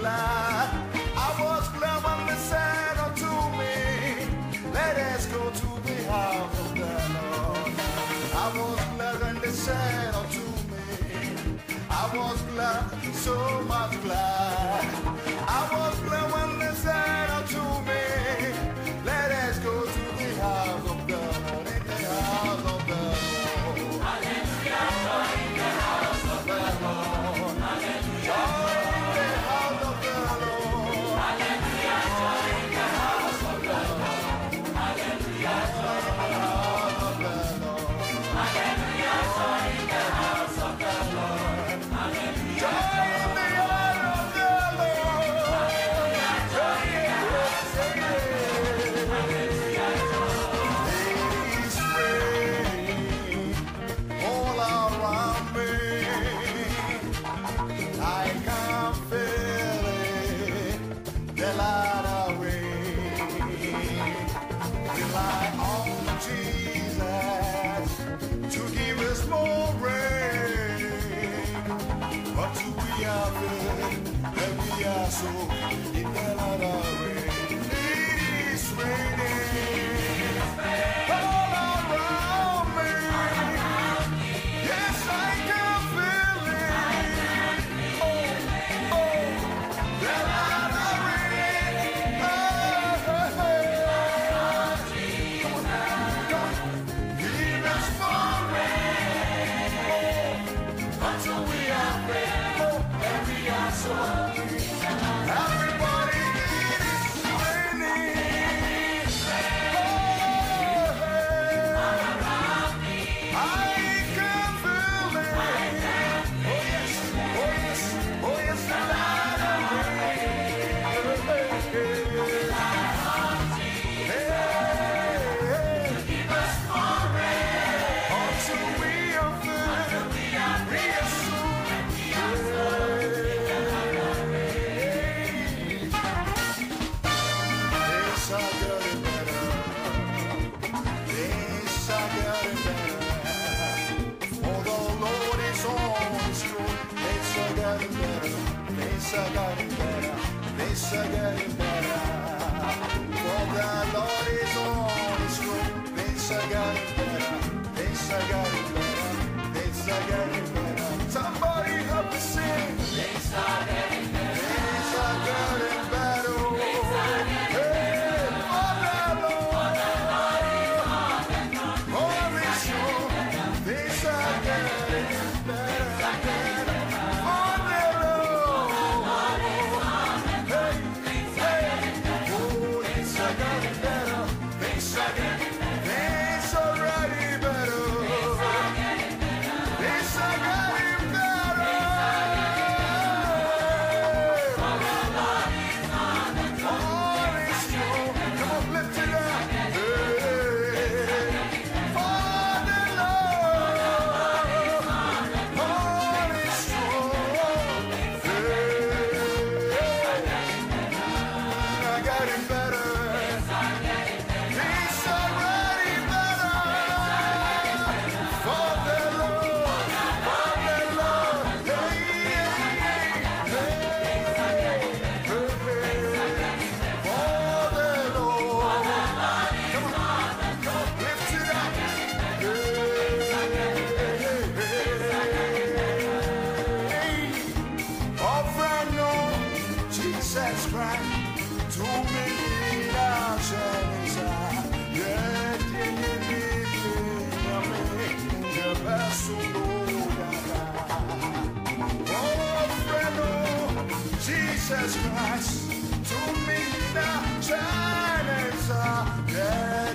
glad. I was glad when they said unto me, Let us go to the house of the Lord. I was glad when they said unto me, I was glad, so Jesus Christ to me the Chinese again.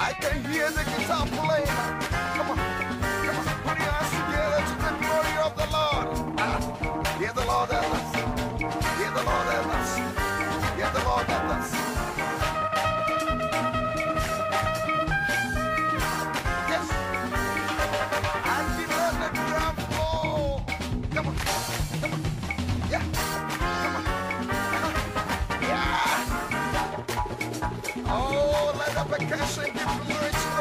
I can hear the guitar playing. Come on. Come on. Put your hands together to the glory of the Lord. Hear the Lord help us. Hear the Lord help us. Hear the Lord help us. Yes. And he let the drum fall. Come on. Come on. Yeah. Come on. Yeah. Oh, let the percussion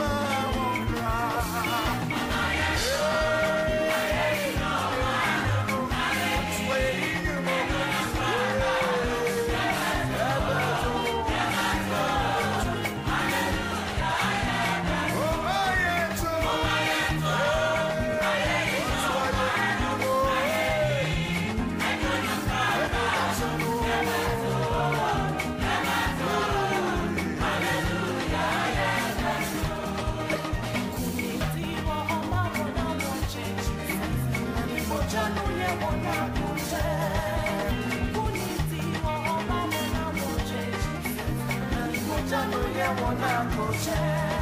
go So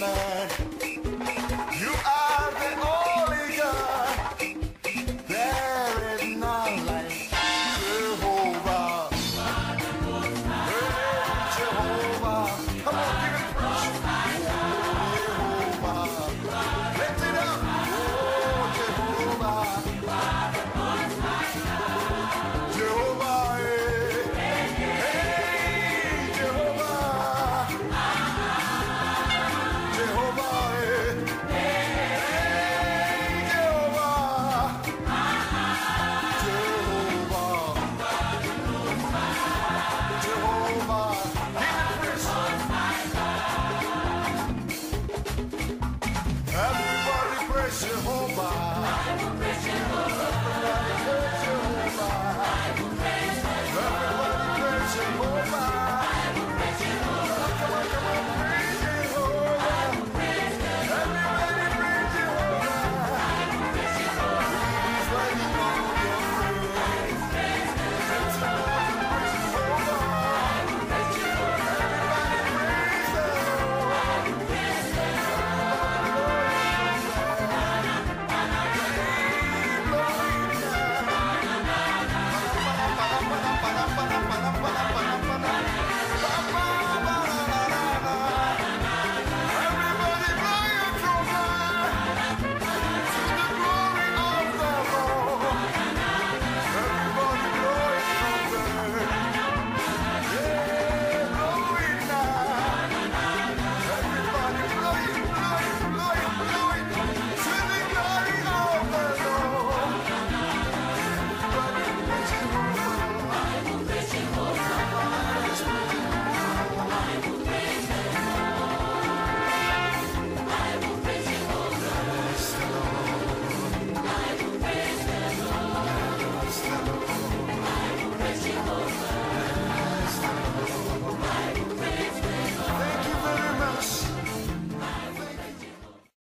works